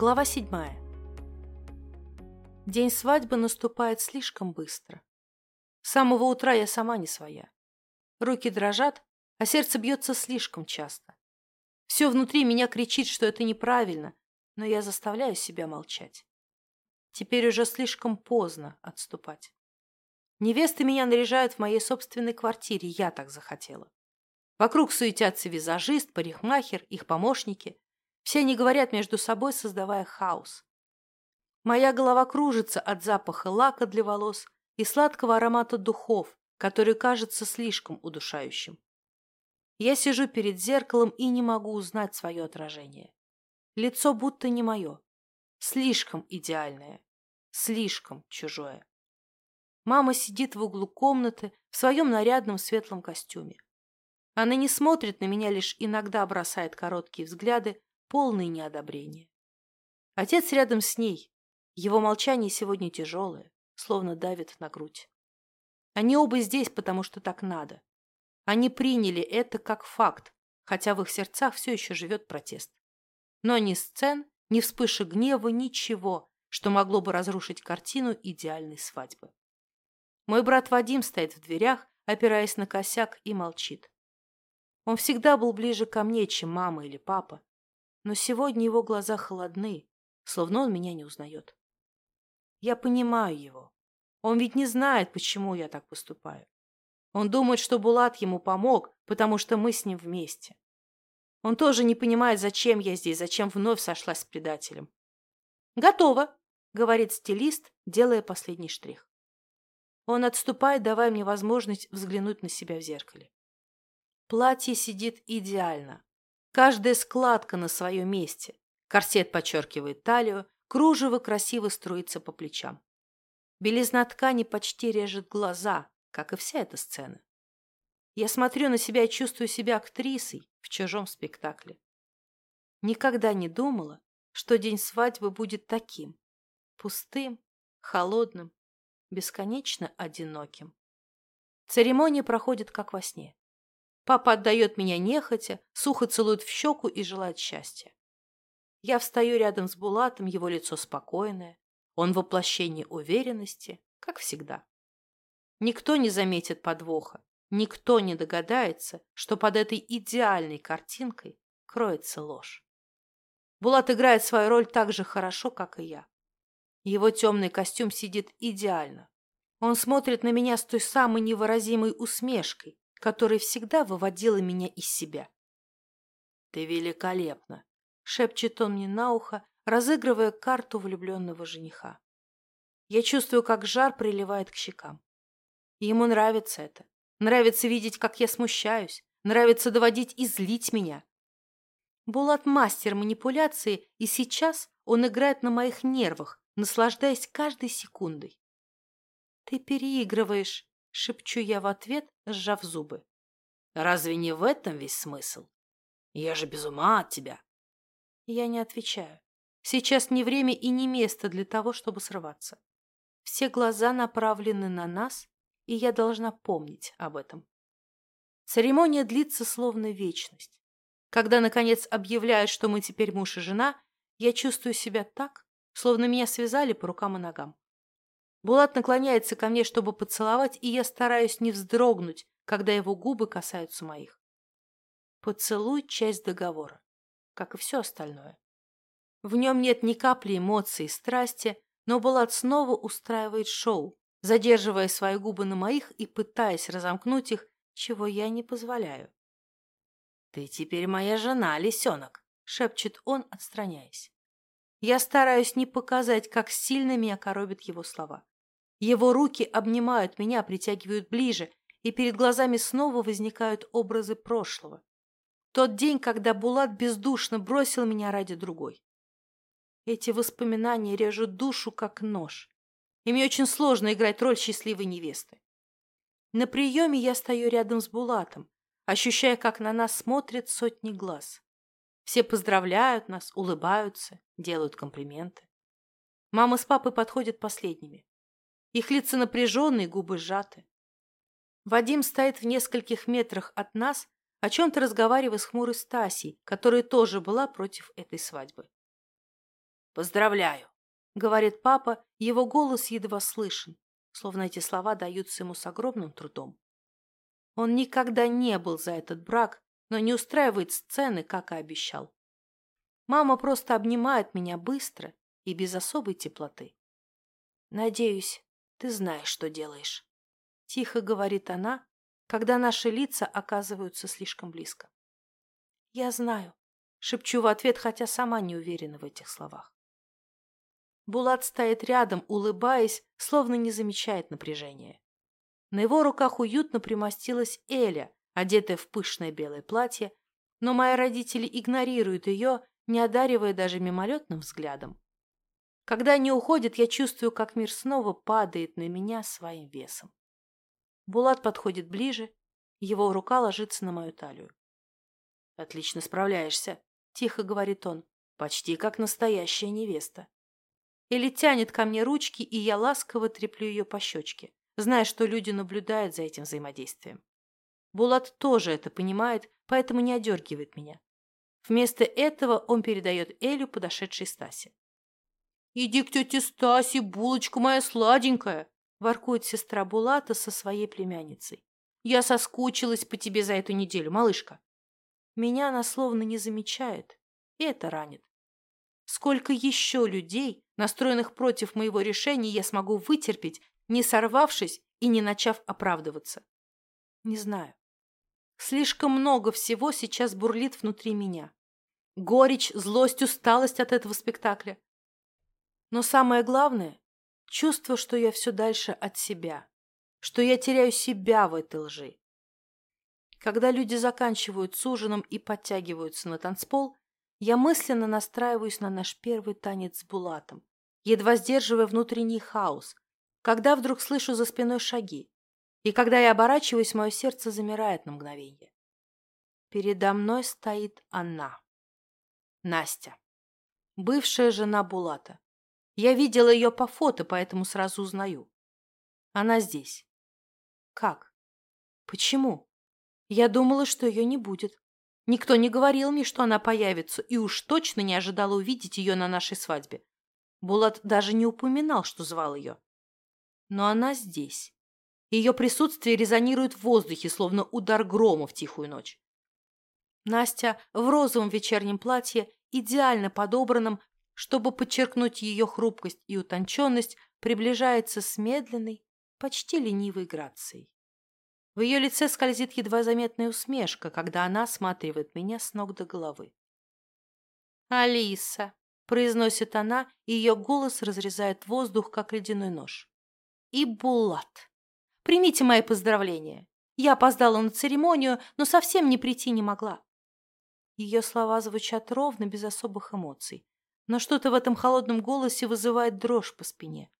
Глава седьмая. День свадьбы наступает слишком быстро. С самого утра я сама не своя. Руки дрожат, а сердце бьется слишком часто. Все внутри меня кричит, что это неправильно, но я заставляю себя молчать. Теперь уже слишком поздно отступать. Невесты меня наряжают в моей собственной квартире, я так захотела. Вокруг суетятся визажист, парикмахер, их помощники. Все они говорят между собой, создавая хаос. Моя голова кружится от запаха лака для волос и сладкого аромата духов, который кажется слишком удушающим. Я сижу перед зеркалом и не могу узнать свое отражение. Лицо будто не мое. Слишком идеальное. Слишком чужое. Мама сидит в углу комнаты в своем нарядном светлом костюме. Она не смотрит на меня, лишь иногда бросает короткие взгляды, полные неодобрения. Отец рядом с ней. Его молчание сегодня тяжелое, словно давит на грудь. Они оба здесь, потому что так надо. Они приняли это как факт, хотя в их сердцах все еще живет протест. Но ни сцен, ни вспышек гнева, ничего, что могло бы разрушить картину идеальной свадьбы. Мой брат Вадим стоит в дверях, опираясь на косяк, и молчит. Он всегда был ближе ко мне, чем мама или папа. Но сегодня его глаза холодны, словно он меня не узнает. Я понимаю его. Он ведь не знает, почему я так поступаю. Он думает, что Булат ему помог, потому что мы с ним вместе. Он тоже не понимает, зачем я здесь, зачем вновь сошлась с предателем. «Готово», — говорит стилист, делая последний штрих. Он отступает, давая мне возможность взглянуть на себя в зеркале. Платье сидит идеально. Каждая складка на своем месте. Корсет подчеркивает талию, кружево красиво струится по плечам. Белизна ткани почти режет глаза, как и вся эта сцена. Я смотрю на себя и чувствую себя актрисой в чужом спектакле. Никогда не думала, что день свадьбы будет таким. Пустым, холодным, бесконечно одиноким. Церемония проходит как во сне. Папа отдает меня нехотя, сухо целует в щеку и желает счастья. Я встаю рядом с Булатом, его лицо спокойное. Он воплощение уверенности, как всегда. Никто не заметит подвоха, никто не догадается, что под этой идеальной картинкой кроется ложь. Булат играет свою роль так же хорошо, как и я. Его темный костюм сидит идеально. Он смотрит на меня с той самой невыразимой усмешкой, которая всегда выводила меня из себя. «Ты великолепна!» — шепчет он мне на ухо, разыгрывая карту влюбленного жениха. Я чувствую, как жар приливает к щекам. ему нравится это. Нравится видеть, как я смущаюсь. Нравится доводить и злить меня. Булат мастер манипуляции, и сейчас он играет на моих нервах, наслаждаясь каждой секундой. «Ты переигрываешь», — шепчу я в ответ, сжав зубы. «Разве не в этом весь смысл? Я же без ума от тебя!» Я не отвечаю. Сейчас не время и не место для того, чтобы срываться. Все глаза направлены на нас, и я должна помнить об этом. Церемония длится словно вечность. Когда, наконец, объявляют, что мы теперь муж и жена, я чувствую себя так, словно меня связали по рукам и ногам. Булат наклоняется ко мне, чтобы поцеловать, и я стараюсь не вздрогнуть, когда его губы касаются моих. Поцелуй – часть договора, как и все остальное. В нем нет ни капли эмоций и страсти, но Булат снова устраивает шоу, задерживая свои губы на моих и пытаясь разомкнуть их, чего я не позволяю. «Ты теперь моя жена, лисенок», — шепчет он, отстраняясь. Я стараюсь не показать, как сильно меня коробят его слова. Его руки обнимают меня, притягивают ближе, и перед глазами снова возникают образы прошлого. Тот день, когда Булат бездушно бросил меня ради другой. Эти воспоминания режут душу, как нож. И мне очень сложно играть роль счастливой невесты. На приеме я стою рядом с Булатом, ощущая, как на нас смотрят сотни глаз. Все поздравляют нас, улыбаются, делают комплименты. Мама с папой подходят последними. Их лица напряженные, губы сжаты. Вадим стоит в нескольких метрах от нас, о чем-то разговаривая с хмурой Стасей, которая тоже была против этой свадьбы. Поздравляю, — говорит папа, его голос едва слышен, словно эти слова даются ему с огромным трудом. Он никогда не был за этот брак, но не устраивает сцены, как и обещал. Мама просто обнимает меня быстро и без особой теплоты. «Надеюсь, ты знаешь, что делаешь», — тихо говорит она, когда наши лица оказываются слишком близко. «Я знаю», — шепчу в ответ, хотя сама не уверена в этих словах. Булат стоит рядом, улыбаясь, словно не замечает напряжения. На его руках уютно примостилась Эля, одетая в пышное белое платье, но мои родители игнорируют ее, не одаривая даже мимолетным взглядом. Когда они уходят, я чувствую, как мир снова падает на меня своим весом. Булат подходит ближе, его рука ложится на мою талию. «Отлично справляешься», — тихо говорит он, — «почти как настоящая невеста». Или тянет ко мне ручки, и я ласково треплю ее по щечке, зная, что люди наблюдают за этим взаимодействием. Булат тоже это понимает, поэтому не одергивает меня. Вместо этого он передает Элю подошедшей Стасе. «Иди к тете Стасе, булочка моя сладенькая!» воркует сестра Булата со своей племянницей. «Я соскучилась по тебе за эту неделю, малышка!» Меня она словно не замечает, и это ранит. Сколько еще людей, настроенных против моего решения, я смогу вытерпеть, не сорвавшись и не начав оправдываться? Не знаю. Слишком много всего сейчас бурлит внутри меня. Горечь, злость, усталость от этого спектакля. Но самое главное – чувство, что я все дальше от себя, что я теряю себя в этой лжи. Когда люди заканчивают с ужином и подтягиваются на танцпол, я мысленно настраиваюсь на наш первый танец с Булатом, едва сдерживая внутренний хаос, когда вдруг слышу за спиной шаги, и когда я оборачиваюсь, мое сердце замирает на мгновение. Передо мной стоит она. Настя. Бывшая жена Булата. Я видела ее по фото, поэтому сразу узнаю. Она здесь. Как? Почему? Я думала, что ее не будет. Никто не говорил мне, что она появится, и уж точно не ожидала увидеть ее на нашей свадьбе. Булат даже не упоминал, что звал ее. Но она здесь. Ее присутствие резонирует в воздухе, словно удар грома в тихую ночь. Настя в розовом вечернем платье, идеально подобранном, чтобы подчеркнуть ее хрупкость и утонченность, приближается с медленной, почти ленивой грацией. В ее лице скользит едва заметная усмешка, когда она осматривает меня с ног до головы. «Алиса!» – произносит она, и ее голос разрезает воздух, как ледяной нож. «И Булат! Примите мои поздравления! Я опоздала на церемонию, но совсем не прийти не могла». Ее слова звучат ровно, без особых эмоций, но что-то в этом холодном голосе вызывает дрожь по спине.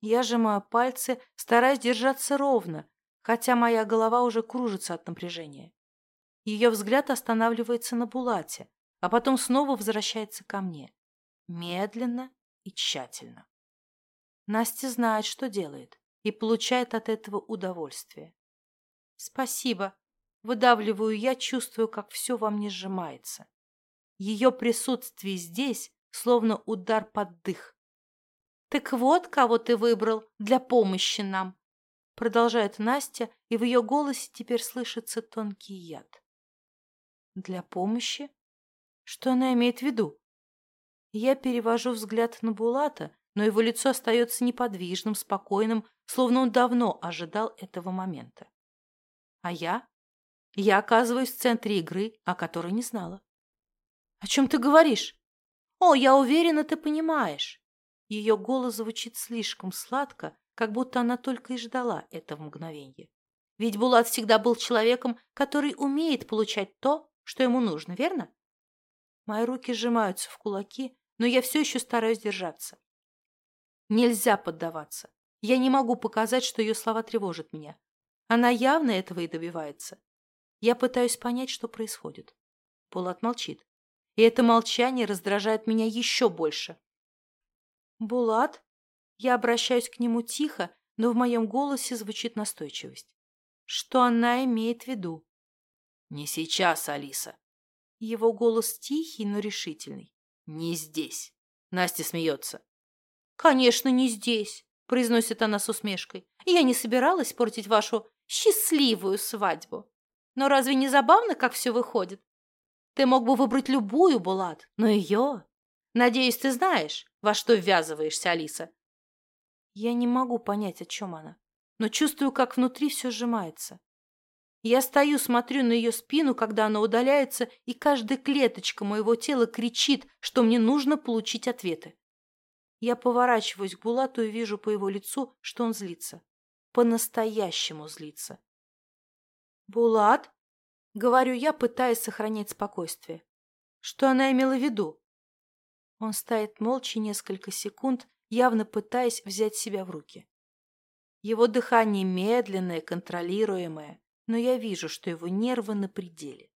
Я сжимаю пальцы, стараясь держаться ровно, хотя моя голова уже кружится от напряжения. Ее взгляд останавливается на Булате, а потом снова возвращается ко мне. Медленно и тщательно. Настя знает, что делает, и получает от этого удовольствие. «Спасибо», — выдавливаю я, чувствую, как все во мне сжимается. Ее присутствие здесь словно удар под дых. «Так вот, кого ты выбрал для помощи нам», Продолжает Настя, и в ее голосе теперь слышится тонкий яд. Для помощи? Что она имеет в виду? Я перевожу взгляд на Булата, но его лицо остается неподвижным, спокойным, словно он давно ожидал этого момента. А я? Я оказываюсь в центре игры, о которой не знала. «О чем ты говоришь?» «О, я уверена, ты понимаешь». Ее голос звучит слишком сладко, как будто она только и ждала этого мгновения. Ведь Булат всегда был человеком, который умеет получать то, что ему нужно, верно? Мои руки сжимаются в кулаки, но я все еще стараюсь держаться. Нельзя поддаваться. Я не могу показать, что ее слова тревожат меня. Она явно этого и добивается. Я пытаюсь понять, что происходит. Булат молчит. И это молчание раздражает меня еще больше. «Булат?» Я обращаюсь к нему тихо, но в моем голосе звучит настойчивость. Что она имеет в виду? «Не сейчас, Алиса». Его голос тихий, но решительный. «Не здесь». Настя смеется. «Конечно, не здесь», — произносит она с усмешкой. «Я не собиралась портить вашу счастливую свадьбу. Но разве не забавно, как все выходит? Ты мог бы выбрать любую, Булат, но ее... Надеюсь, ты знаешь, во что ввязываешься, Алиса?» Я не могу понять, о чем она, но чувствую, как внутри все сжимается. Я стою, смотрю на ее спину, когда она удаляется, и каждая клеточка моего тела кричит, что мне нужно получить ответы. Я поворачиваюсь к Булату и вижу по его лицу, что он злится. По-настоящему злится. «Булат?» — говорю я, пытаясь сохранять спокойствие. Что она имела в виду? Он стоит молча несколько секунд, явно пытаясь взять себя в руки. Его дыхание медленное, контролируемое, но я вижу, что его нервы на пределе.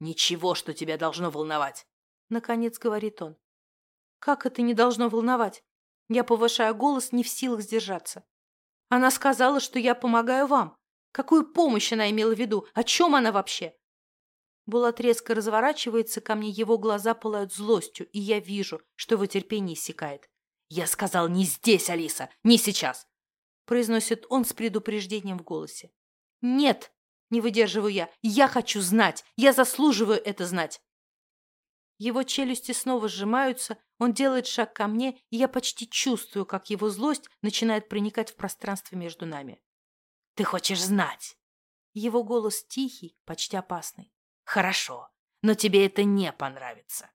«Ничего, что тебя должно волновать!» — наконец говорит он. «Как это не должно волновать?» Я повышаю голос, не в силах сдержаться. Она сказала, что я помогаю вам. Какую помощь она имела в виду? О чем она вообще? Булат резко разворачивается ко мне, его глаза пылают злостью, и я вижу, что его терпение иссякает. «Я сказал не здесь, Алиса, не сейчас!» произносит он с предупреждением в голосе. «Нет!» – не выдерживаю я. «Я хочу знать! Я заслуживаю это знать!» Его челюсти снова сжимаются, он делает шаг ко мне, и я почти чувствую, как его злость начинает проникать в пространство между нами. «Ты хочешь знать?» Его голос тихий, почти опасный. «Хорошо, но тебе это не понравится».